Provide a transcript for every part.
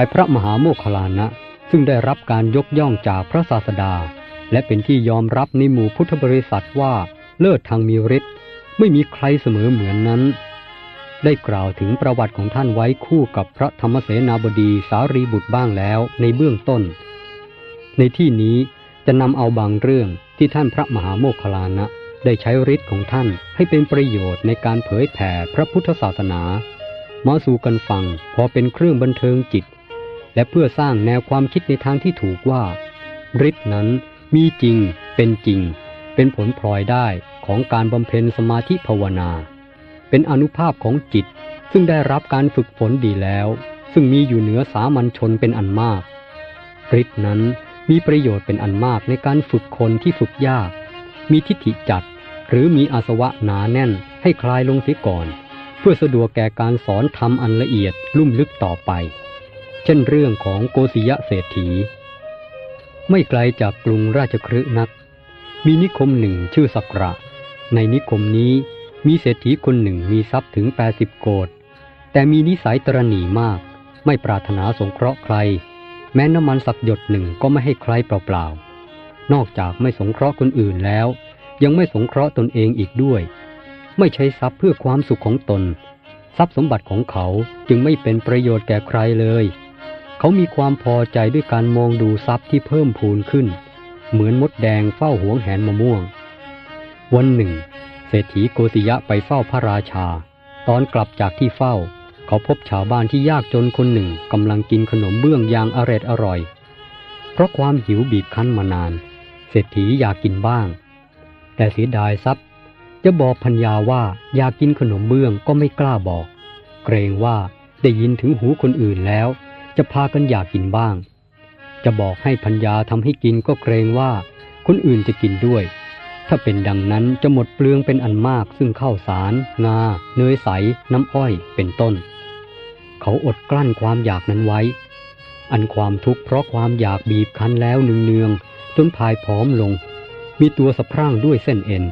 ฝ่ายพระมหาโมคคลานะ ซึ่งได้รับการยกย่องจากพระศาสดา และเป็นที่ยอมรับในหมู่พุทธบริษัทว่าเลิศทางมีฤทธิ์ไม่มีใครเสมอเหมือนนั้น ได้กล่าวถึงประวัติของท่านไว้คู่กับพระธรรมเสนาบดีสารีบุตรบ้างแล้วในเบื้องต้น ในที่นี้จะนำเอาบางเรื่องที่ท่านพระมหาโมคคลานะได้ใช้ฤทธิ์ของท่านให้เป็นประโยชน์ในการเผยแผ่พระพุทธศาสนา มาสู่กันฟังพอเป็นเครื่องบันเทิงจิต และเพื่อสร้างแนวความคิดในทางที่ถูกว่าฤทธิ์นั้นมีจริงเป็นจริง เป็นผลพลอยได้ของการบำเพ็ญสมาธิภาวนา เป็นอนุภาพของจิต ซึ่งได้รับการฝึกฝนดีแล้ว ซึ่งมีอยู่เหนือสามัญชนเป็นอันมากฤทธิ์นั้นมีประโยชน์เป็นอันมากในการฝึกคนที่ฝึกยาก มีทิฏฐิจัด หรือมีอาสวะหนาแน่นให้คลายลงเสียก่อน เพื่อสะดวกแก่การสอนธรรมอันละเอียดลุ่มลึกต่อไป เช่นเรื่องของโกศิยะเศรษฐี ไม่ไกลจากกรุงราชคฤห์นัก มีนิคมหนึ่งชื่อสักระ ในนิคมนี้มีเศรษฐีคนหนึ่งมีทรัพย์ถึง 80 โกดแต่มีนิสัยตรณีมาก ไม่ปรารถนาสงเคราะห์ใคร แม้น้ำมันสักหยดหนึ่งก็ไม่ให้ใครเปล่าๆ นอกจากไม่สงเคราะห์คนอื่นแล้ว ยังไม่สงเคราะห์ตนเองอีกด้วย ไม่ใช้ทรัพย์เพื่อความสุขของตน ทรัพย์สมบัติของเขาจึงไม่เป็นประโยชน์แก่ใครเลย เขามีความพอใจด้วยการมองดูทรัพย์ที่เพิ่มพูนขึ้น เหมือนมดแดงเฝ้าหวงแหนมะม่วง วันหนึ่ง เศรษฐีโกติยะไปเฝ้าพระราชา ตอนกลับจากที่เฝ้า เขาพบชาวบ้านที่ยากจนคนหนึ่งกำลังกินขนมเบื้องอย่างอร็ดอร่อย เพราะความหิวบีบคั้นมานาน เศรษฐีอยากกินบ้าง แต่เสียดายทรัพย์ จะบอกพัญญาว่าอยากกินขนมเบื้องก็ไม่กล้าบอก เกรงว่าได้ยินถึงหูคนอื่นแล้ว จะพากันอยากกินบ้าง จะบอกให้พัญญาทำให้กินก็เกรงว่า คนอื่นจะกินด้วย ถ้าเป็นดังนั้นจะหมดเปลืองเป็นอันมากซึ่งข้าวสาร งา เนยใส น้ำอ้อยเป็นต้น เขาอดกลั้นความอยากนั้นไว้ อันความทุกข์เพราะความอยากบีบคั้นแล้วเนืองๆจนพายผอมลง มีตัวสะพร่างด้วยเส้นเอ็น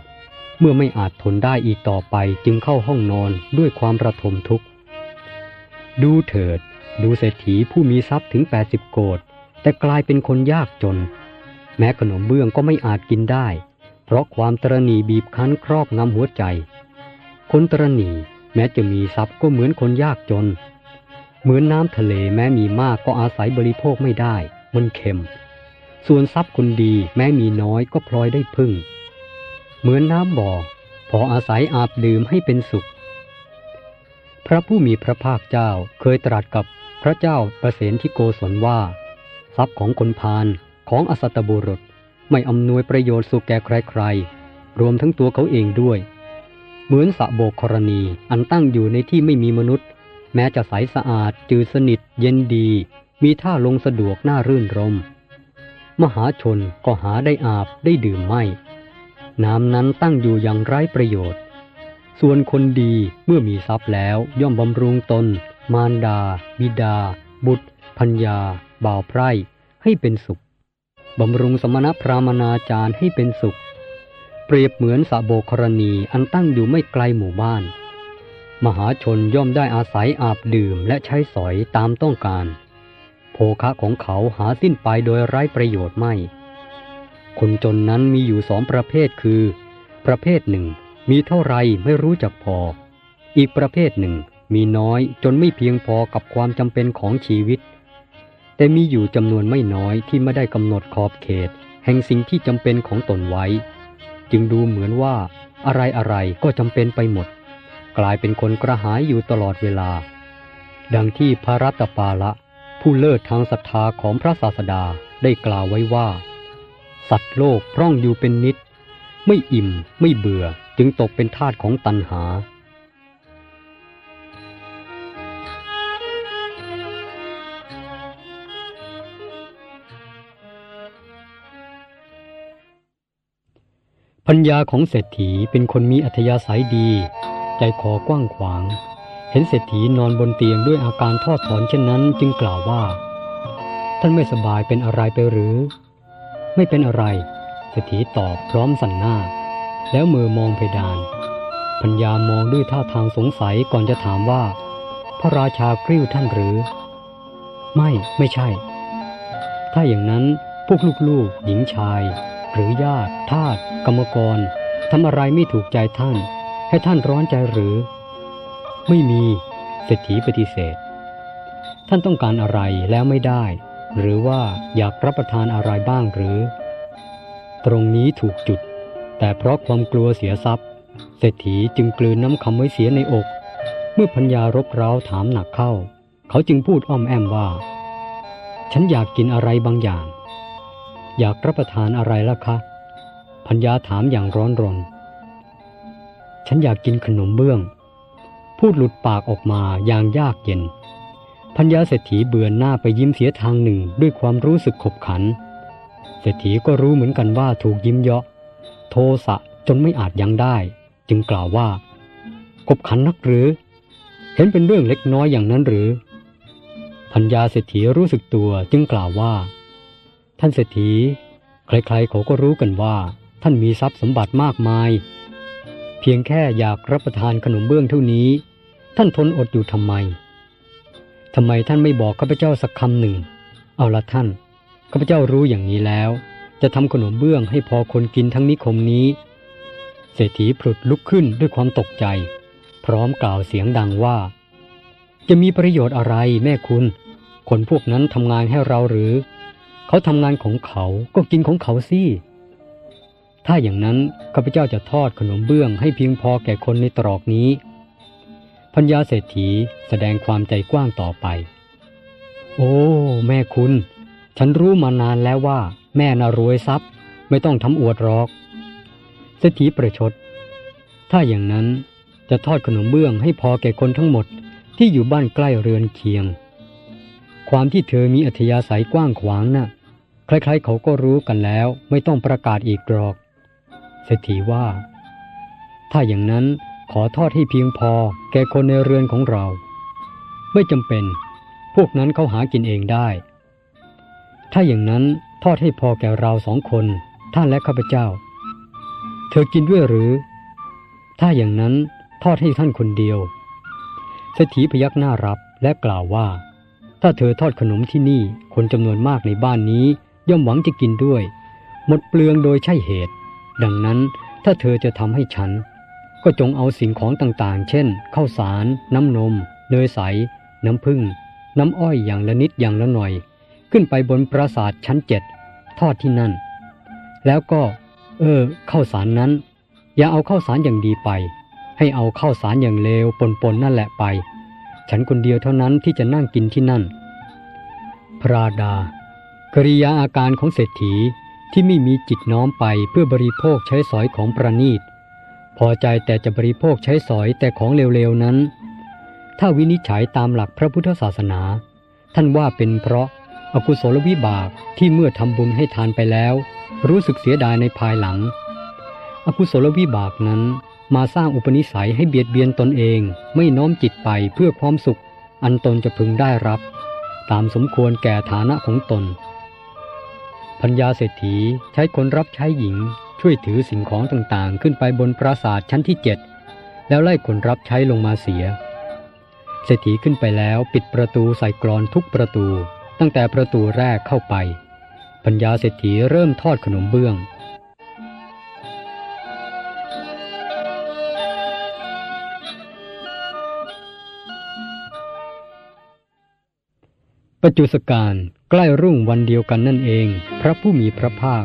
เมื่อไม่อาจทนได้อีกต่อไปจึงเข้าห้องนอนด้วยความระทมทุกข์ ดูเถิด ดูเศรษฐีผู้มีทรัพย์ถึง 80 โกดแต่กลายเป็นคนยากจน แม้ขนมเบื้องก็ไม่อาจกินได้ เพราะความตรณีบีบคั้นครอบงำหัวใจ คนตรณีแม้จะมีทรัพย์ก็เหมือนคนยากจน เหมือนน้ำทะเลแม้มีมากก็อาศัยบริโภคไม่ได้ มันเค็ม ส่วนทรัพย์คนดีแม้มีน้อยก็พลอยได้พึ่ง เหมือนน้ำบ่อ พออาศัยอาบดื่มให้เป็นสุข พระผู้มีพระภาคเจ้าเคยตรัสกับ พระเจ้าประเสนที่โกศลว่า ทรัพย์ของคนพาลของอสัตบุรุษไม่อำนวยประโยชน์สุขแก่ใครๆ รวมทั้งตัวเขาเองด้วย เหมือนสะโบกกรณีอันตั้งอยู่ในที่ไม่มีมนุษย์ แม้จะใสสะอาดจืดสนิท เย็นดี มีท่าลงสะดวกน่ารื่นรม มหาชนก็หาได้อาบได้ดื่มไม่ น้ำนั้นตั้งอยู่อย่างไร้ประโยชน์ ส่วนคนดีเมื่อมีทรัพย์แล้วย่อมบำรุงตน มารดา บิดา บุตรพัญญา บ่าวไพร่ให้เป็นสุข บำรุงสมณพราหมณาจารย์ให้เป็นสุข เปรียบเหมือนสะโบกรณีอันตั้งอยู่ไม่ไกลหมู่บ้าน มหาชนย่อมได้อาศัยอาบดื่มและใช้สอยตามต้องการ โภคะของเขาหาสิ้นไปโดยไร้ประโยชน์ไม่ คนจนนั้นมีอยู่สองประเภทคือ ประเภทหนึ่งมีเท่าไรไม่รู้จักพอ อีกประเภทหนึ่ง มีน้อยจนไม่เพียงพอกับความจำเป็นของชีวิต แต่มีอยู่จำนวนไม่น้อยที่ไม่ได้กำหนดขอบเขต แห่งสิ่งที่จำเป็นของตนไว้ จึงดูเหมือนว่า อะไรอะไรก็จำเป็นไปหมด กลายเป็นคนกระหายอยู่ตลอดเวลา ดังที่พระรัตปาละ ผู้เลิศทางศรัทธาของพระศาสดาได้กล่าวไว้ว่า สัตว์โลกพร่องอยู่เป็นนิด ไม่อิ่มไม่เบื่อจึงตกเป็นทาสของตัณหา พัญญาของเศรษฐีเป็นคนมีอัธยาศัยดี ใจคอกว้างขวาง เห็นเศรษฐีนอนบนเตียงด้วยอาการทอดถอนเช่นนั้นจึงกล่าวว่า ท่านไม่สบายเป็นอะไรไปหรือ ไม่เป็นอะไร เศรษฐีตอบพร้อมสั่นหน้า แล้วมือมองเพดาน พัญญามองด้วยท่าทางสงสัยก่อนจะถามว่า พระราชากริ้วท่านหรือ ไม่ไม่ใช่ ถ้าอย่างนั้นพวกลูกๆหญิงชาย หรือญาติทาสกรรมกรทำอะไรไม่ถูกใจท่าน ให้ท่านร้อนใจหรือ ไม่มีเศรษฐีปฏิเสธ ท่านต้องการอะไรแล้วไม่ได้ หรือว่าอยากรับประทานอะไรบ้างหรือ ตรงนี้ถูกจุด แต่เพราะความกลัวเสียทรัพย์ เศรษฐีจึงกลืนน้ำคำไว้เสียในอก เมื่อพัญญารบเร้าถามหนักเข้า เขาจึงพูดอ้อมแอมว่า ฉันอยากกินอะไรบางอย่าง อยากรับประทานอะไรล่ะคะพัญญาถามอย่างร้อนรน ฉันอยากกินขนมเบื้อง พูดหลุดปากออกมาอย่างยากเย็นพัญญาเศรษฐีเบือนหน้าไปยิ้มเสียทางหนึ่งด้วยความรู้สึกขบขัน เศรษฐีก็รู้เหมือนกันว่าถูกยิ้มเยาะ โทสะจนไม่อาจยังได้ จึงกล่าวว่า ขบขันนักหรือ เห็นเป็นเรื่องเล็กน้อยอย่างนั้นหรือพัญญาเศรษฐีรู้สึกตัวจึงกล่าวว่า ท่านเศรษฐี ใครๆเขาก็รู้กันว่า ท่านมีทรัพย์สมบัติมากมาย เพียงแค่อยากรับประทานขนมเบื้องเท่านี้ ท่านทนอดอยู่ทำไมทำไมท่านไม่บอกข้าพเจ้าสักคำหนึ่ง เอาละท่านข้าพเจ้ารู้อย่างนี้แล้ว จะทำขนมเบื้องให้พอคนกินทั้งนิคมนี้ เศรษฐีผลุดลุกขึ้นด้วยความตกใจ พร้อมกล่าวเสียงดังว่า จะมีประโยชน์อะไรแม่คุณ คนพวกนั้นทำงานให้เราหรือ เขาทำงานของเขาก็กินของเขาสิถ้าอย่างนั้นข้าพเจ้าจะทอดขนมเบื้องให้เพียงพอแก่คนในตรอกนี้พัญญาเศรษฐีแสดงความใจกว้างต่อไป โอ้ แม่คุณ ฉันรู้มานานแล้วว่า แม่น่ารวยทรัพย์ ไม่ต้องทำอวดรอกเศรษฐีประชด ถ้าอย่างนั้นจะทอดขนมเบื้องให้พอแก่คนทั้งหมดที่อยู่บ้านใกล้เรือนเคียง ความที่เธอมีอัธยาศัยกว้างขวางนะ่ะ ใครๆเขาก็รู้กันแล้วไม่ต้องประกาศอีกหรอก เศรษฐีว่า ถ้าอย่างนั้นขอทอดให้เพียงพอแก่คนในเรือนของเรา ไม่จำเป็น พวกนั้นเขาหากินเองได้ ถ้าอย่างนั้นทอดให้พอแก่เราสองคน ท่านและข้าพเจ้า เธอกินด้วยหรือ ถ้าอย่างนั้นทอดให้ท่านคนเดียวเศรษฐีพยักหน้ารับและกล่าวว่า ถ้าเธอทอดขนมที่นี่คนจำนวนมากในบ้านนี้ ย่อมหวังจะกินด้วย หมดเปลืองโดยใช่เหตุ ดังนั้นถ้าเธอจะทำให้ฉัน ก็จงเอาสิ่งของต่างๆ เช่นข้าวสาร น้ำนม เนยใส น้ำผึ้งน้ำอ้อยอย่างละนิดอย่างละหน่อย ขึ้นไปบนปราสาทชั้นเจ็ดทอดที่นั่น แล้วก็ เออข้าวสารนั้น อย่าเอาข้าวสารอย่างดีไป ให้เอาข้าวสารอย่างเลวปนๆนั่นแหละไป ฉันคนเดียวเท่านั้นที่จะนั่งกินที่นั่น พระดา กริยาอาการของเศรษฐีที่ไม่มีจิตน้อมไปเพื่อบริโภคใช้สอยของประณีต พอใจแต่จะบริโภคใช้สอยแต่ของเลวๆนั้น ถ้าวินิจฉัยตามหลักพระพุทธศาสนา ท่านว่าเป็นเพราะอากุศลวิบากที่เมื่อทำบุญให้ทานไปแล้ว รู้สึกเสียดายในภายหลัง อกุศลวิบากนั้นมาสร้างอุปนิสัยให้เบียดเบียนตนเองไม่น้อมจิตไปเพื่อความสุข อันตนจะพึงได้รับ ตามสมควรแก่ฐานะของตน พัญญาเศรษฐีใช้คนรับใช้หญิงช่วยถือสิ่งของต่างๆ ขึ้นไปบนปราสาทชั้นที่เจ็ดแล้วไล่คนรับใช้ลงมาเสีย เศรษฐีขึ้นไปแล้วปิดประตูใส่กรอนทุกประตู ตั้งแต่ประตูแรกเข้าไปพัญญาเศรษฐีเริ่มทอดขนมเบื้อง ปัจจุสการ ใกล้รุ่งวันเดียวกันนั่นเอง พระผู้มีพระภาค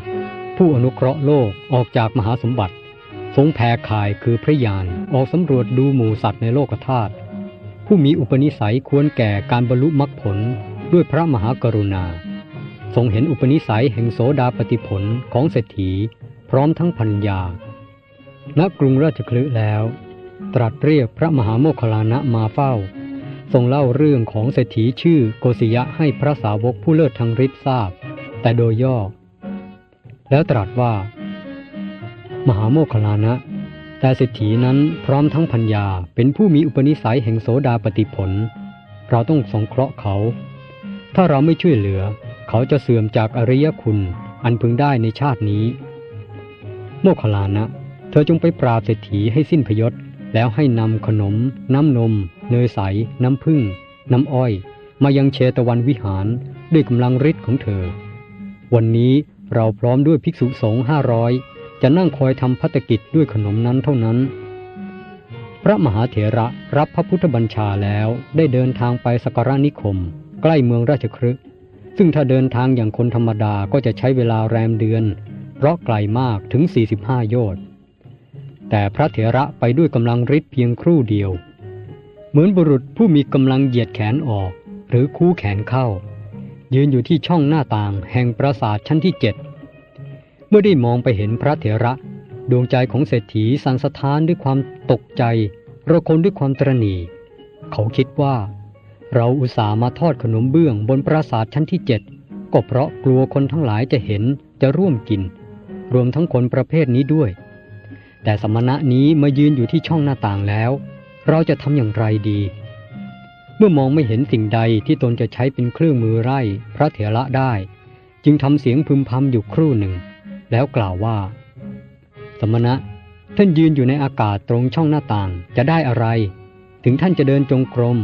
ผู้อนุเคราะห์โลกออกจากมหาสมบัติ ทรงแผ่ข่ายคือพระยานออกสำรวจดูหมู่สัตว์ในโลกธาตุผู้มีอุปนิสัยควรแก่การบรรลุมรรคผลด้วยพระมหากรุณา ทรงเห็นอุปนิสัยแห่งโสดาปฏิผลของเศรษฐี พร้อมทั้งพัญญาณกรุงราชคลึแล้ว ตรัสเรียกพระมหาโมคคลานะมาเฝ้า ทรงเล่าเรื่องของเศรษฐีชื่อโกศิยะให้พระสาวกผู้เลิศทางฤทธิ์ทราบ แต่โดยย่อ แล้วตรัสว่า มหาโมคคลานะ แต่เศรษฐีนั้นพร้อมทั้งพัญญาเป็นผู้มีอุปนิสัยแห่งโสดาปฏิผล เราต้องสงเคราะห์เขา ถ้าเราไม่ช่วยเหลือ เขาจะเสื่อมจากอริยคุณอันพึงได้ในชาตินี้ โมคคลานะ เธอจงไปปราบเศรษฐีให้สิ้นพยศแล้วให้นำขนม น้ำนม เนยใส น้ำผึ้งน้ำอ้อย มายังเชตวันวิหารด้วยกำลังฤทธิ์ของเธอ วันนี้เราพร้อมด้วยภิกษุสงฆ์ห้าร้อยจะนั่งคอยทำพัตกิจด้วยขนมนั้นเท่านั้น พระมหาเถระรับพระพุทธบัญชาแล้วได้เดินทางไปสกการนิคม ใกล้เมืองราชครึกซึ่งถ้าเดินทางอย่างคนธรรมดาก็จะใช้เวลาแรมเดือน เพราะไกลมากถึง 45 โยชน์แต่พระเถระไปด้วยกำลังฤทธิ์เพียงครู่เดียว เหมือนบุรุษผู้มีกำลังเหยียดแขนออก หรือคู่แขนเข้า ยืนอยู่ที่ช่องหน้าต่างแห่งปราสาทชั้นที่เจ็ดเมื่อได้มองไปเห็นพระเถระ ดวงใจของเศรษฐีสันสะท้านด้วยความตกใจระคนด้วยความตรณีเขาคิดว่า เราอุตส่าห์มาทอดขนมเบื้องบนปราสาทชั้นที่เจ็ดก็เพราะกลัวคนทั้งหลายจะเห็นจะร่วมกิน รวมทั้งคนประเภทนี้ด้วย แต่สมณะนี้มายืนอยู่ที่ช่องหน้าต่างแล้ว เราจะทำอย่างไรดี เมื่อมองไม่เห็นสิ่งใดที่ตนจะใช้เป็นเครื่องมือไล่พระเถระได้ จึงทำเสียงพึมพำอยู่ครู่หนึ่ง แล้วกล่าวว่า สมณะ ท่านยืนอยู่ในอากาศตรงช่องหน้าต่างจะได้อะไร ถึงท่านจะเดินจงกรม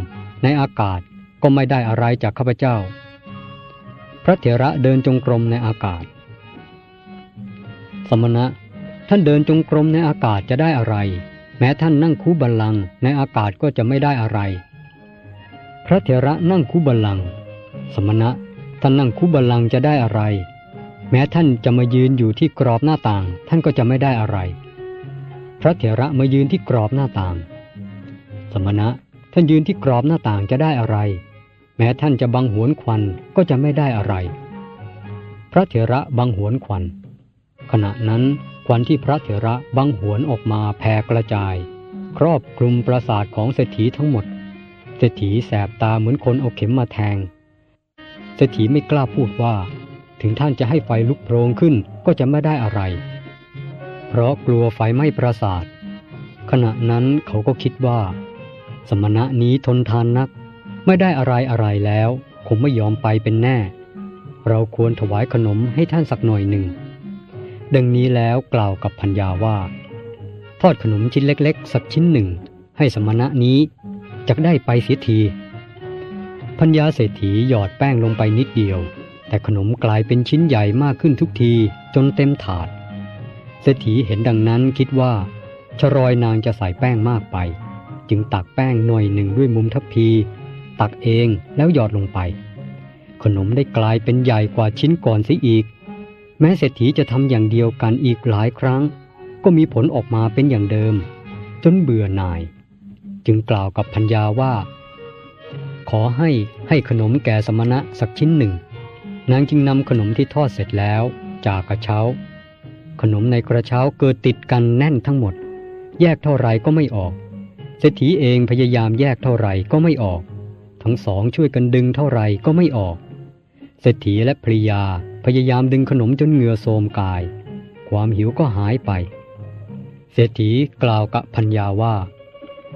ในอากาศก็ไม่ได้อะไรจากข้าพเจ้า พระเถระเดินจงกรมในอากาศ สมณะ ท่านเดินจงกรมในอากาศจะได้อะไร แม้ท่านนั่งคูบัลลังในอากาศก็จะไม่ได้อะไร พระเถระนั่งคูบัลลัง สมณะท่านนั่งคูบัลลังจะได้อะไร แม้ท่านจะมายืนอยู่ที่กรอบหน้าต่าง ท่านก็จะไม่ได้อะไร พระเถระมายืนที่กรอบหน้าต่าง สมณะท่านยืนที่กรอบหน้าต่างจะได้อะไร แม้ท่านจะบังหวนควันก็จะไม่ได้อะไร พระเถระบังหวนควัน ขณะนั้น ควันที่พระเถระบังหวนออกมาแผ่กระจาย ครอบคลุมปราสาทของเศรษฐีทั้งหมด เศรษฐีแสบตาเหมือนคนเอาเข็มมาแทง เศรษฐีไม่กล้าพูดว่า ถึงท่านจะให้ไฟลุกโพลงขึ้นก็จะไม่ได้อะไร เพราะกลัวไฟไหม้ปราสาท ขณะนั้นเขาก็คิดว่า สมณะนี้ทนทานนัก ไม่ได้อะไรอะไรแล้ว คงไม่ยอมไปเป็นแน่ เราควรถวายขนมให้ท่านสักหน่อยหนึ่ง ดังนี้แล้วกล่าวกับพัญญาว่า ทอดขนมชิ้นเล็ก ๆ สักชิ้นหนึ่ง ให้สมณะนี้จะได้ไปเสียทีพัญญาเศรษฐีหยอดแป้งลงไปนิดเดียว แต่ขนมกลายเป็นชิ้นใหญ่มากขึ้นทุกทีจนเต็มถาด เศรษฐีเห็นดังนั้นคิดว่าชรอยนางจะใส่แป้งมากไป จึงตักแป้งหน่อยหนึ่งด้วยมุมทัพพี ตักเองแล้วหยอดลงไป ขนมได้กลายเป็นใหญ่กว่าชิ้นก่อนเสียอีก แม้เศรษฐีจะทำอย่างเดียวกันอีกหลายครั้ง ก็มีผลออกมาเป็นอย่างเดิม จนเบื่อหน่าย จึงกล่าวกับพัญญาว่า ขอให้ให้ขนมแก่สมณะสักชิ้นหนึ่ง นางจึงนำขนมที่ทอดเสร็จแล้วจากกระเช้า ขนมในกระเช้าเกิดติดกันแน่นทั้งหมด แยกเท่าไรก็ไม่ออก เศรษฐีเองพยายามแยกเท่าไรก็ไม่ออก ทั้งสองช่วยกันดึงเท่าไรก็ไม่ออก เศรษฐีและภริยา พยายามดึงขนมจนเหงื่อโทมกาย ความหิวก็หายไป เศรษฐีกล่าวกับพัญญาว่า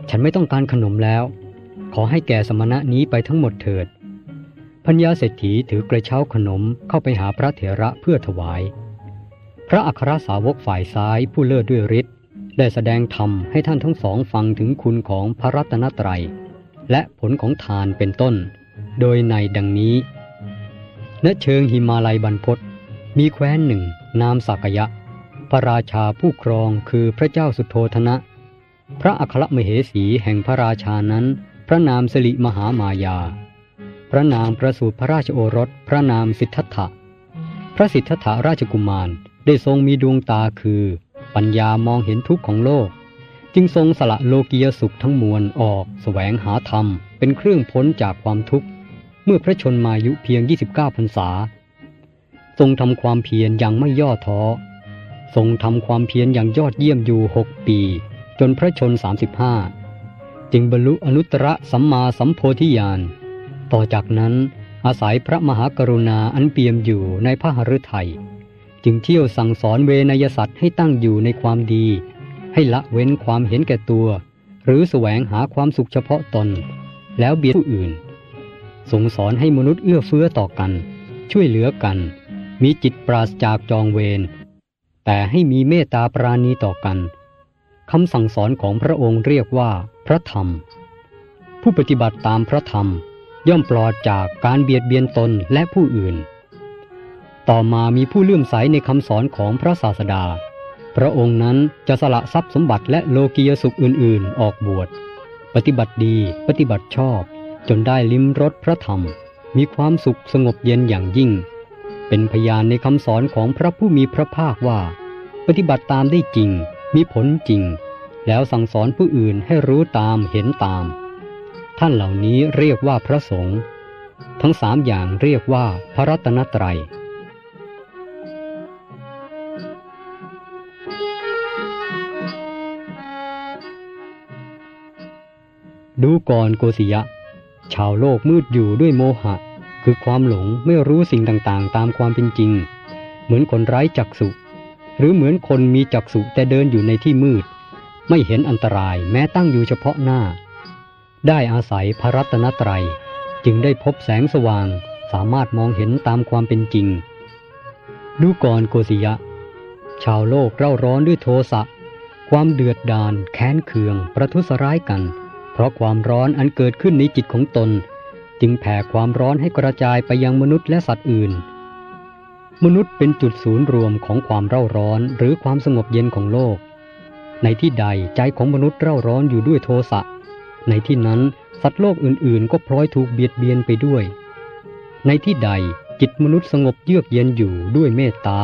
ฉันไม่ต้องการขนมแล้ว ขอให้แก่สมณะนี้ไปทั้งหมดเถิด พัญญาเศรษฐีถือกระเช้าขนมเข้าไปหาพระเถระเพื่อถวาย พระอัครสาวกฝ่ายซ้ายผู้เลิศด้วยฤทธิ์ได้แสดงธรรมให้ท่านทั้งสองฟังถึงคุณของพระรัตนตรัย และผลของทานเป็นต้น โดยในดังนี้ ณเชิงหิมาลัยบรรพตมีแคว้นหนึ่ง นามสักยะ พระราชาผู้ครองคือพระเจ้าสุโธธนะ พระอัครมเหสีแห่งพระราชานั้น พระนามสิริมหามายา พระนางประสูติพระราชโอรส พระนามสิทธัตถะ พระสิทธัตถะราชกุมารได้ทรงมีดวงตาคือ ปัญญามองเห็นทุกข์ของโลก จึงทรงสละโลกียสุขทั้งมวลออกแสวงหาธรรมเป็นเครื่องพ้นจากความทุกข์ เมื่อพระชนมายุเพียง 29พรรษา ทรงทำความเพียรอย่างไม่ย่อท้อ ทรงทำความเพียรอย่างยอดเยี่ยมอยู่หกปี จนพระชน 35 จึงบรรลุอนุตตรสัมมาสัมโพธิญาณ ต่อจากนั้นอาศัยพระมหากรุณาอันเปี่ยมอยู่ในพระหฤทัยจึงเที่ยวสั่งสอนเวนยสัตว์ให้ตั้งอยู่ในความดี ให้ละเว้นความเห็นแก่ตัว หรือแสวงหาความสุขเฉพาะตน แล้วเบียดผู้อื่น ทรงสอนให้มนุษย์เอื้อเฟื้อต่อกัน ช่วยเหลือกัน มีจิตปราศจากจองเวร แต่ให้มีเมตตาปราณีต่อกันคำสั่งสอนของพระองค์เรียกว่าพระธรรม ผู้ปฏิบัติตามพระธรรมย่อมปลอดจากการเบียดเบียนตนและผู้อื่น ต่อมามีผู้เลื่อมใสในคำสอนของพระศาสดา พระองค์นั้นจะสละทรัพย์สมบัติและโลกียสุขอื่นๆ ออกบวช ปฏิบัติดี ปฏิบัติชอบ จนได้ลิ้มรสพระธรรม มีความสุขสงบเย็นอย่างยิ่ง เป็นพยานในคำสอนของพระผู้มีพระภาคว่า ปฏิบัติตามได้จริง มีผลจริง แล้วสั่งสอนผู้อื่นให้รู้ตามเห็นตาม ท่านเหล่านี้เรียกว่าพระสงฆ์ทั้งสามอย่างเรียกว่าพระรัตนตรัยดูก่อนโกศยะ ชาวโลกมืดอยู่ด้วยโมหะ คือความหลงไม่รู้สิ่งต่างๆ ตามความเป็นจริง เหมือนคนไร้จักษุ หรือเหมือนคนมีจักษุแต่เดินอยู่ในที่มืด ไม่เห็นอันตรายแม้ตั้งอยู่เฉพาะหน้า ได้อาศัยพระรัตนตรัย จึงได้พบแสงสว่าง สามารถมองเห็นตามความเป็นจริง ดูก่อนโกศิยะ ชาวโลกเร่าร้อนด้วยโทสะความเดือดดาลแค้นเคือง ประทุษร้ายกัน เพราะความร้อนอันเกิดขึ้นในจิตของตน จึงแผ่ความร้อนให้กระจายไปยังมนุษย์และสัตว์อื่น มนุษย์เป็นจุดศูนย์รวมของความเร่าร้อนหรือความสงบเย็นของโลก ในที่ใดใจของมนุษย์เร่าร้อนอยู่ด้วยโทสะ ในที่นั้นสัตว์โลกอื่นๆ ก็พลอยถูกเบียดเบียนไปด้วย ในที่ใดจิตมนุษย์สงบเยือกเย็นอยู่ด้วยเมตตา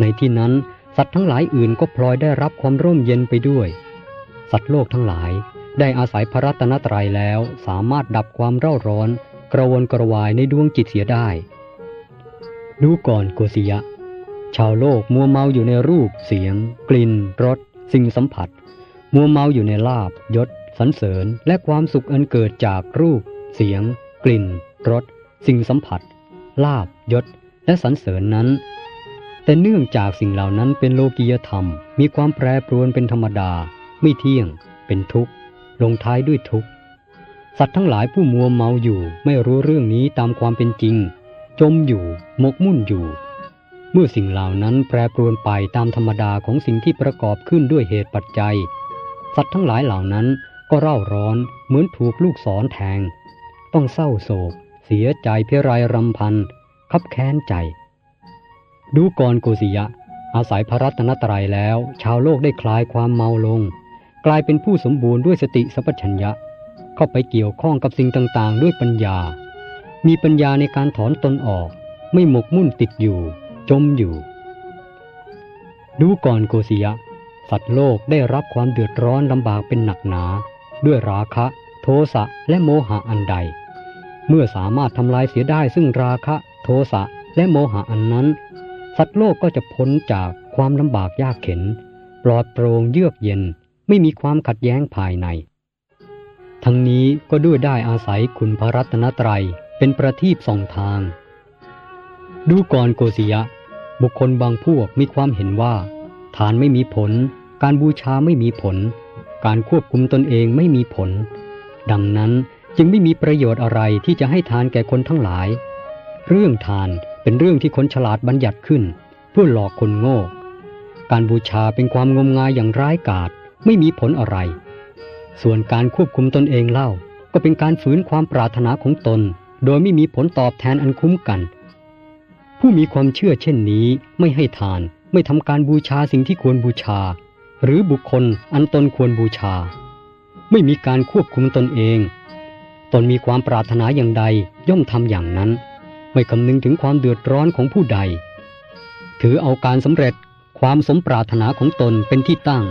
ในที่นั้นสัตว์ทั้งหลายอื่นก็พลอยได้รับความร่มเย็นไปด้วย สัตว์โลกทั้งหลาย ได้อาศัยพระรัตนตรัยแล้วสามารถดับความเร่าร้อน กระวนกระวายในดวงจิตเสียได้ ดูก่อนโกศิยะ ชาวโลกมัวเมาอยู่ในรูปเสียง กลิ่นรสสิ่งสัมผัส มัวเมาอยู่ในลาบยศสรรเสริญและความสุขอันเกิดจากรูป เสียง กลิ่นรสสิ่งสัมผัส ลาบยศ และสรรเสริญนั้น แต่เนื่องจากสิ่งเหล่านั้นเป็นโลกียธรรม มีความแปรปรวนเป็นธรรมดา ไม่เที่ยง เป็นทุกข์ ลงท้ายด้วยทุกข์ สัตว์ทั้งหลายผู้มัวเมาอยู่ไม่รู้เรื่องนี้ตามความเป็นจริง จมอยู่ หมกมุ่นอยู่ เมื่อสิ่งเหล่านั้นแปรปรวนไปตามธรรมดาของสิ่งที่ประกอบขึ้นด้วยเหตุปัจจัย สัตว์ทั้งหลายเหล่านั้นก็เร่าร้อนเหมือนถูกลูกศรแทง ต้องเศร้าโศก เสียใจเพิไรรำพันคับแค้นใจ ดูก่อนโกศิยะ อาศัยพระรัตนตรัยแล้ว ชาวโลกได้คลายความเมาลง กลายเป็นผู้สมบูรณ์ด้วยสติสัพพัญญะ เข้าไปเกี่ยวข้องกับสิ่งต่างๆ ด้วยปัญญา มีปัญญาในการถอนตนออก ไม่หมกมุ่นติดอยู่ จมอยู่ ดูก่อนโกศิยะ สัตว์โลกได้รับความเดือดร้อนลำบากเป็นหนักหนา ด้วยราคะ โทสะและโมหะอันใด เมื่อสามารถทำลายเสียได้ซึ่งราคะ โทสะและโมหะอันนั้น สัตว์โลกก็จะพ้นจากความลำบากยากเข็น ปลอดโปร่งเยือกเย็น ไม่มีความขัดแย้งภายใน ทั้งนี้ก็ด้วยได้อาศัยคุณพระรัตนตรัยเป็นประทีปส่องทาง ดูก่อนโกศิยะ บุคคลบางพวกมีความเห็นว่าทานไม่มีผล การบูชาไม่มีผล การควบคุมตนเองไม่มีผล ดังนั้นจึงไม่มีประโยชน์อะไรที่จะให้ทานแก่คนทั้งหลาย เรื่องทานเป็นเรื่องที่คนฉลาดบัญญัติขึ้น เพื่อหลอกคนโง่ การบูชาเป็นความงมงายอย่างร้ายกาจ ไม่มีผลอะไร ส่วนการควบคุมตนเองเล่า ก็เป็นการฝืนความปรารถนาของตน โดยไม่มีผลตอบแทนอันคุ้มกัน ผู้มีความเชื่อเช่นนี้ไม่ให้ทาน ไม่ทำการบูชาสิ่งที่ควรบูชา หรือบุคคลอันตนควรบูชา ไม่มีการควบคุมตนเอง ตนมีความปรารถนาอย่างใดย่อมทำอย่างนั้น ไม่คำนึงถึงความเดือดร้อนของผู้ใด ถือเอาการสำเร็จความสมปรารถนาของตนเป็นที่ตั้ง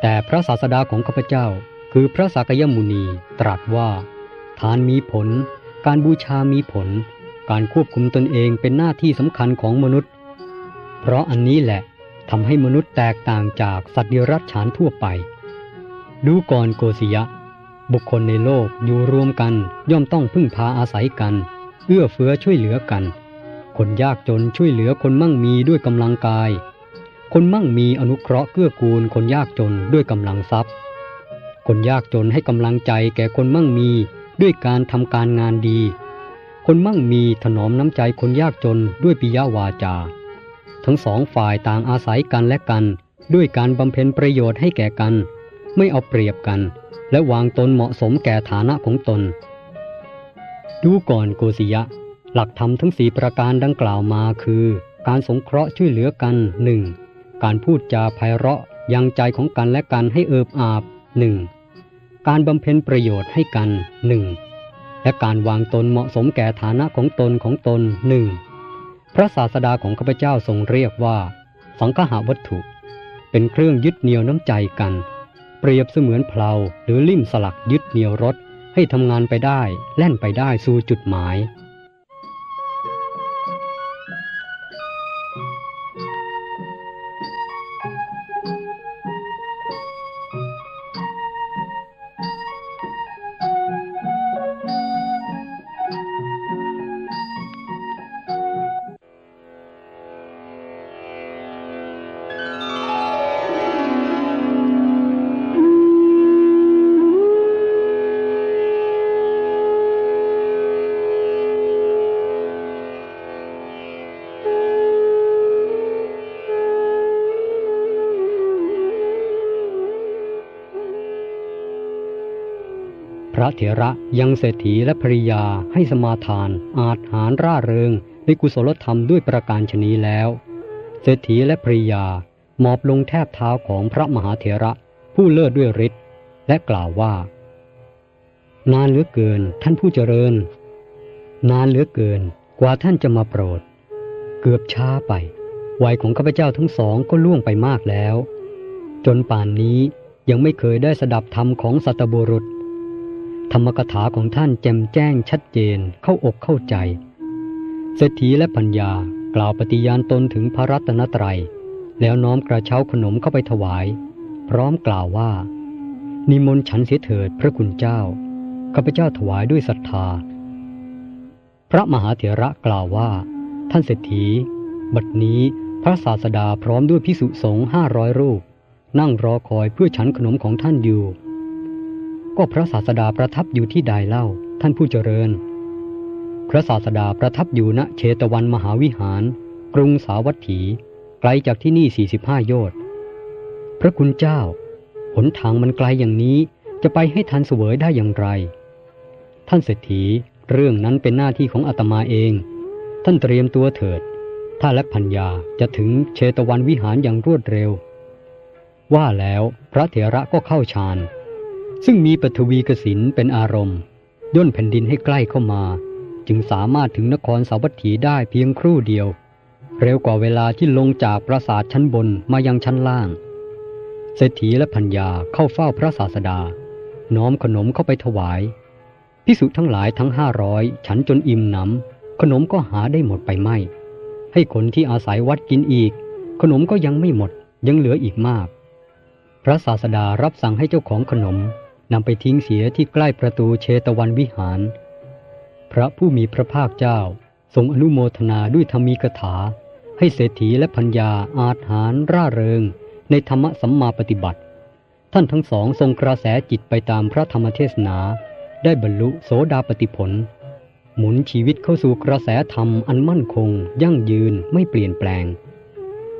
แต่พระศาสดาของข้าพเจ้า คือพระสากยมุนีตรัสว่า ทานมีผล การบูชามีผล การควบคุมตนเองเป็นหน้าที่สำคัญของมนุษย์ เพราะอันนี้แหละทำให้มนุษย์แตกต่างจากสัตว์เดรัจฉานทั่วไป ดูก่อนโกศิยะ บุคคลในโลกอยู่รวมกันย่อมต้องพึ่งพาอาศัยกัน เอื้อเฟื้อช่วยเหลือกัน คนยากจนช่วยเหลือคนมั่งมีด้วยกำลังกาย คนมั่งมีอนุเคราะห์เกื้อกูลคนยากจนด้วยกำลังทรัพย์ คนยากจนให้กำลังใจแก่คนมั่งมีด้วยการทำการงานดี คนมั่งมีถนอมน้ำใจคนยากจนด้วยปิยวาจา ทั้งสองฝ่ายต่างอาศัยกันและกัน ด้วยการบำเพ็ญประโยชน์ให้แก่กัน ไม่เอาเปรียบกัน และวางตนเหมาะสมแก่ฐานะของตน ดูก่อนโกศิยะ หลักธรรมทั้งสี่ประการดังกล่าวมาคือ การสงเคราะห์ช่วยเหลือกันหนึ่ง การพูดจาไพเราะยังใจของกันและกันให้เอิบอาบหนึ่งการบำเพ็ญประโยชน์ให้กันหนึ่งและการวางตนเหมาะสมแก่ฐานะของตนของตนหนึ่งพระศาสดาของข้าพเจ้าทรงเรียกว่า สังฆาวัตถุ เป็นเครื่องยึดเหนี่ยวน้ำใจกัน เปรียบเสมือนเพลาหรือลิ่มสลักยึดเหนี่ยวรถให้ทำงานไปได้ แล่นไปได้สู่จุดหมาย เถระยังเศรษฐีและภริยาให้สมาทาน อาจหารร่าเริงในกุศลธรรมด้วยประการชนีแล้ว เศรษฐีและภริยาหมอบลงแทบเท้าของพระมหาเถระผู้เลิศด้วยฤทธิ์และกล่าวว่า นานเหลือเกินท่านผู้เจริญ นานเหลือเกินกว่าท่านจะมาโปรด เกือบช้าไป วัยของข้าพเจ้าทั้งสองก็ล่วงไปมากแล้ว จนป่านนี้ยังไม่เคยได้สดับธรรมของสัตบุรุษ ธรรมกถาของท่านแจ่มแจ้งชัดเจนเข้าอกเข้าใจ เศรษฐีและปัญญากล่าวปฏิญาณตนถึงพระรัตนตรัย แล้วน้อมกระเช้าขนมเข้าไปถวาย พร้อมกล่าวว่า นิมนต์ฉันเสียเถิดพระคุณเจ้าข้าพเจ้าถวายด้วยศรัทธา พระมหาเถระกล่าวว่า ท่านเศรษฐี บัดนี้พระศาสดาพร้อมด้วยพิสุสงฆ์ห้าร้อยรูป นั่งรอคอยเพื่อฉันขนมของท่านอยู่ ก็พระศาสดาประทับอยู่ที่ใดเล่า ท่านผู้เจริญ พระศาสดาประทับอยู่ณเชตวันมหาวิหาร กรุงสาวัตถี ไกลจากที่นี่สี่สิบห้าโยชน์พระคุณเจ้า หนทางมันไกลอย่างนี้จะไปให้ทันเสวยได้อย่างไร ท่านเศรษฐีเรื่องนั้นเป็นหน้าที่ของอาตมาเอง ท่านเตรียมตัวเถิด ถ้าและพัญญาจะถึงเชตวันวิหารอย่างรวดเร็ว ว่าแล้วพระเถระก็เข้าฌาน ซึ่งมีปฐวีกสินเป็นอารมณ์ย่นแผ่นดินให้ใกล้เข้ามา จึงสามารถถึงนครสาวัตถีได้เพียงครู่เดียว เร็วกว่าเวลาที่ลงจากปราสาทชั้นบนมายังชั้นล่าง เศรษฐีและพัญญาเข้าเฝ้าพระศาสดา น้อมขนมเข้าไปถวายพิสุทั้งหลายทั้งห้าร้อยฉันจนอิ่มหนำขนมก็หาได้หมดไปไม่ ให้คนที่อาศัยวัดกินอีก ขนมก็ยังไม่หมดยังเหลืออีกมาก พระศาสดารับสั่งให้เจ้าของขนม นำไปทิ้งเสียที่ใกล้ประตูเชตวันวิหาร พระผู้มีพระภาคเจ้าทรงอนุโมทนาด้วยธรรมีกถา ให้เศรษฐีและพัญญาอาจหารร่าเริง ในธรรมสัมมาปฏิบัติ ท่านทั้งสองทรงกระแสจิตไปตามพระธรรมเทศนา ได้บรรลุโสดาปติผล หมุนชีวิตเข้าสู่กระแสธรรมอันมั่นคง ยั่งยืนไม่เปลี่ยนแปลง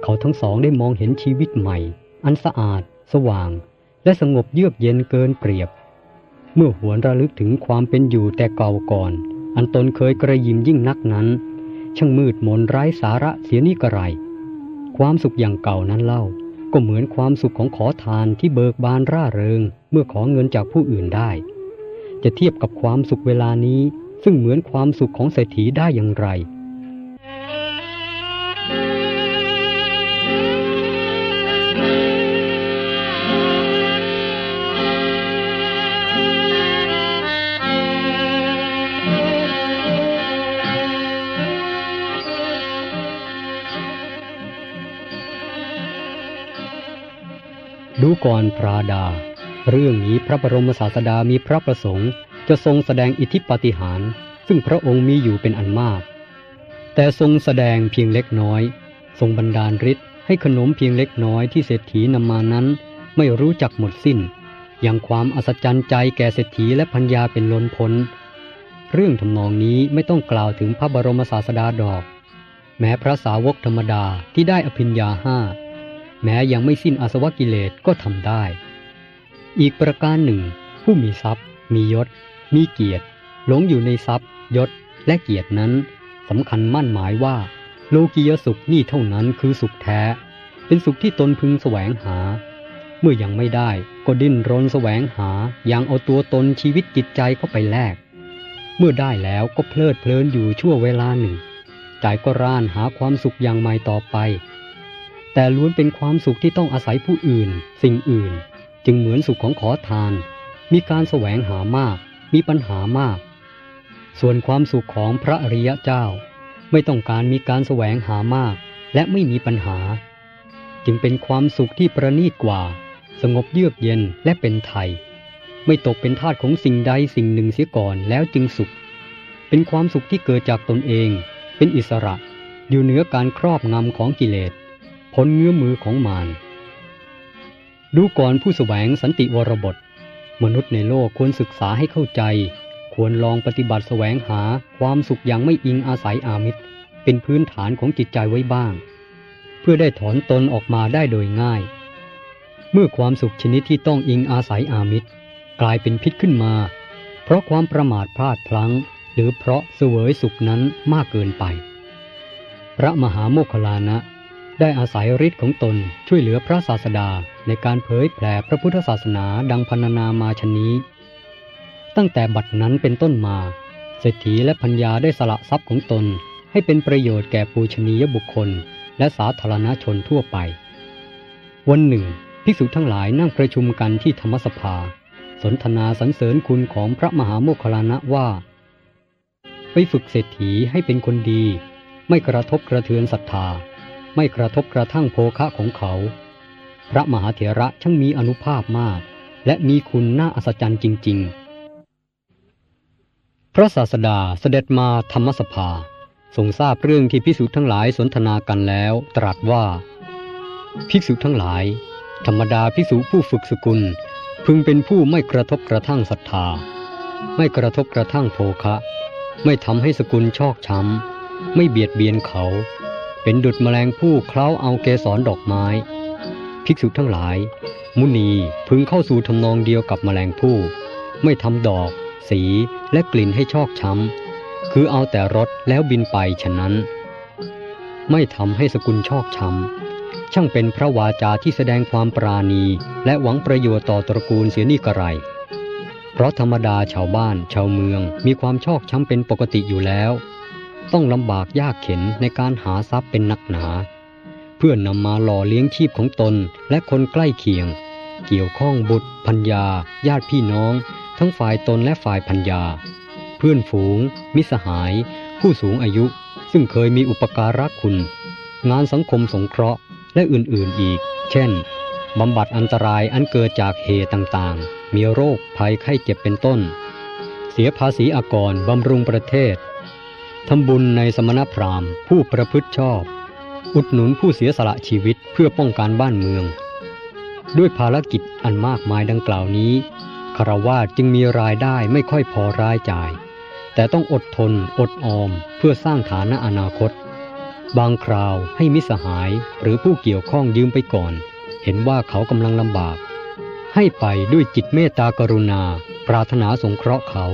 เขาทั้งสองได้มองเห็นชีวิตใหม่ อันสะอาด สว่าง และสงบเยือกเย็นเกินเปรียบ เมื่อหวนระลึกถึงความเป็นอยู่แต่เก่าก่อน อันตนเคยกระยิมยิ่งนักนั้น ช่างมืดมนไร้สาระเสียนี่กระไร ความสุขอย่างเก่านั้นเล่า ก็เหมือนความสุขของขอทานที่เบิกบานร่าเริง เมื่อขอเงินจากผู้อื่นได้ จะเทียบกับความสุขเวลานี้ ซึ่งเหมือนความสุขของเศรษฐีได้อย่างไร ดูก่อนพระดา เรื่องนี้พระบรมศาสดามีพระประสงค์จะทรงแสดงอิทธิปาฏิหาริย์ซึ่งพระองค์มีอยู่เป็นอันมาก แต่ทรงแสดงเพียงเล็กน้อย ทรงบันดาลฤทธิ์ให้ขนมเพียงเล็กน้อยที่เศรษฐีนำมานั้นไม่รู้จักหมดสิ้น อย่างความอัศจรรย์ใจแก่เศรษฐีและพัญญาเป็นล้นพ้น เรื่องทำนองนี้ไม่ต้องกล่าวถึงพระบรมศาสดาดอก แม้พระสาวกธรรมดาที่ได้อภิญญาห้า แม้ยังไม่สิ้นอาสวะกิเลสก็ทำได้ อีกประการหนึ่ง ผู้มีทรัพย์ มียศ มีเกียรติ หลงอยู่ในทรัพย์ ยศ และเกียรตินั้นสำคัญมั่นหมายว่า โลกียสุขนี่เท่านั้นคือสุขแท้ เป็นสุขที่ตนพึงแสวงหา เมื่อยังไม่ได้ก็ดิ้นรนแสวงหาอย่างเอาตัวตนชีวิตจิตใจเข้าไปแลก เมื่อได้แล้วก็เพลิดเพลินอยู่ชั่วเวลาหนึ่งใจก็ร่านหาความสุขอย่างใหม่ต่อไป แต่ล้วนเป็นความสุขที่ต้องอาศัยผู้อื่น สิ่งอื่น จึงเหมือนสุขของขอทาน มีการแสวงหามาก มีปัญหามาก ส่วนความสุขของพระอริยเจ้า ไม่ต้องการมีการแสวงหามาก และไม่มีปัญหา จึงเป็นความสุขที่ประณีตกว่า สงบเยือกเย็นและเป็นไทย ไม่ตกเป็นทาสของสิ่งใดสิ่งหนึ่งเสียก่อนแล้วจึงสุข เป็นความสุขที่เกิดจากตนเอง เป็นอิสระ อยู่เหนือการครอบงำของกิเลส พ้นเงื้อมือของมารดูก่อนผู้แสวงสันติวรบท มนุษย์ในโลกควรศึกษาให้เข้าใจ ควรลองปฏิบัติแสวงหาความสุขอย่างไม่อิงอาศัยอามิตร เป็นพื้นฐานของจิตใจไว้บ้าง เพื่อได้ถอนตนออกมาได้โดยง่าย เมื่อความสุขชนิดที่ต้องอิงอาศัยอามิตร กลายเป็นพิษขึ้นมา เพราะความประมาทพลาดพลั้ง หรือเพราะเสวยสุขนั้นมากเกินไป พระมหาโมคคลานะ ได้อาศัยฤทธิ์ของตนช่วยเหลือพระศาสดาในการเผยแผ่พระพุทธศาสนาดังพรรณนามาชนนี้ ตั้งแต่บัดนั้นเป็นต้นมา เศรษฐีและพัญญาได้สละทรัพย์ของตน ให้เป็นประโยชน์แก่ปูชนียบุคคล และสาธารณชนทั่วไป วันหนึ่งภิกษุทั้งหลายนั่งประชุมกันที่ธรรมสภา สนทนาสรรเสริญคุณของพระมหาโมคคลลานะว่า ไปฝึกเศรษฐีให้เป็นคนดี ไม่กระทบกระเทือนศรัทธา ไม่กระทบกระทั่งโภคะของเขา พระมหาเถระช่างมีอนุภาพมาก และมีคุณน่าอัศจรรย์จริง ๆ พระศาสดาเสด็จมาธรรมสภาทรงทราบเรื่องที่ภิกษุทั้งหลายสนทนากันแล้วตรัสว่า ภิกษุทั้งหลาย ธรรมดาภิกษุผู้ฝึกสกุล พึงเป็นผู้ไม่กระทบกระทั่งศรัทธา ไม่กระทบกระทั่งโภคะ ไม่ทำให้สกุลชอกช้ำ ไม่เบียดเบียนเขา เป็นดุจแมลงผู้เคล้าเอาเกสรดอกไม้ ภิกษุทั้งหลาย มุนีพึงเข้าสู่ทำนองเดียวกับแมลงผู้ไม่ทำดอก สีและกลิ่นให้ชอกช้ำ คือเอาแต่รสแล้วบินไปฉะนั้น ไม่ทำให้สกุลชอกช้ำ ช่างเป็นพระวาจาที่แสดงความปราณี และหวังประโยชน์ต่อตระกูลเสียนี่กระไรเพราะธรรมดาชาวบ้านชาวเมืองมีความชอกช้ำเป็นปกติอยู่แล้ว ต้องลำบากยากเข็นในการหาทรัพย์เป็นนักหนา เพื่อนำมาหล่อเลี้ยงชีพของตนและคนใกล้เคียง เกี่ยวข้องบุตรพัญญา ญาติพี่น้อง ทั้งฝ่ายตนและฝ่ายพัญญา เพื่อนฝูง มิสหาย ผู้สูงอายุ ซึ่งเคยมีอุปการะคุณ งานสังคมสงเคราะห์และอื่นๆอีก เช่นบำบัดอันตรายอันเกิดจากเหตุต่างๆ มีโรคภัยไข้เจ็บเป็นต้น เสียภาษีอากรบำรุงประเทศ ทำบุญในสมณพราหมณ์ ผู้ประพฤติชอบ อุดหนุนผู้เสียสละชีวิตเพื่อป้องกันบ้านเมือง ด้วยภารกิจอันมากมายดังกล่าวนี้คารวาจึงมีรายได้ไม่ค่อยพอรายจ่าย แต่ต้องอดทนอดออมเพื่อสร้างฐานะอนาคต บางคราวให้มิสหายหรือผู้เกี่ยวข้องยืมไปก่อน เห็นว่าเขากำลังลำบาก ให้ไปด้วยจิตเมตตากรุณา ปรารถนาสงเคราะห์เขา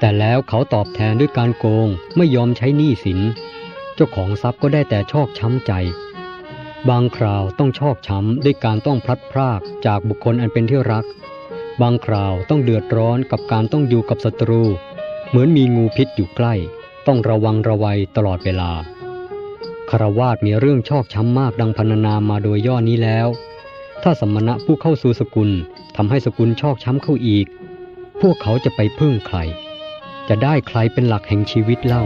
แต่แล้วเขาตอบแทนด้วยการโกงไม่ยอมใช้หนี้สิน เจ้าของทรัพย์ก็ได้แต่ชอกช้ำใจ บางคราวต้องชอกช้ำด้วยการต้องพลัดพรากจากบุคคลอันเป็นที่รัก บางคราวต้องเดือดร้อนกับการต้องอยู่กับศัตรู เหมือนมีงูพิษอยู่ใกล้ ต้องระวังระวัยตลอดเวลาคารวาสมีเรื่องชอกช้ำมากดังพรรณนามาโดยย่อนี้แล้ว ถ้าสมณะผู้เข้าสู่สกุลทำให้สกุลชอกช้ำเข้าอีก พวกเขาจะไปพึ่งใคร จะได้ใครเป็นหลักแห่งชีวิตเล่า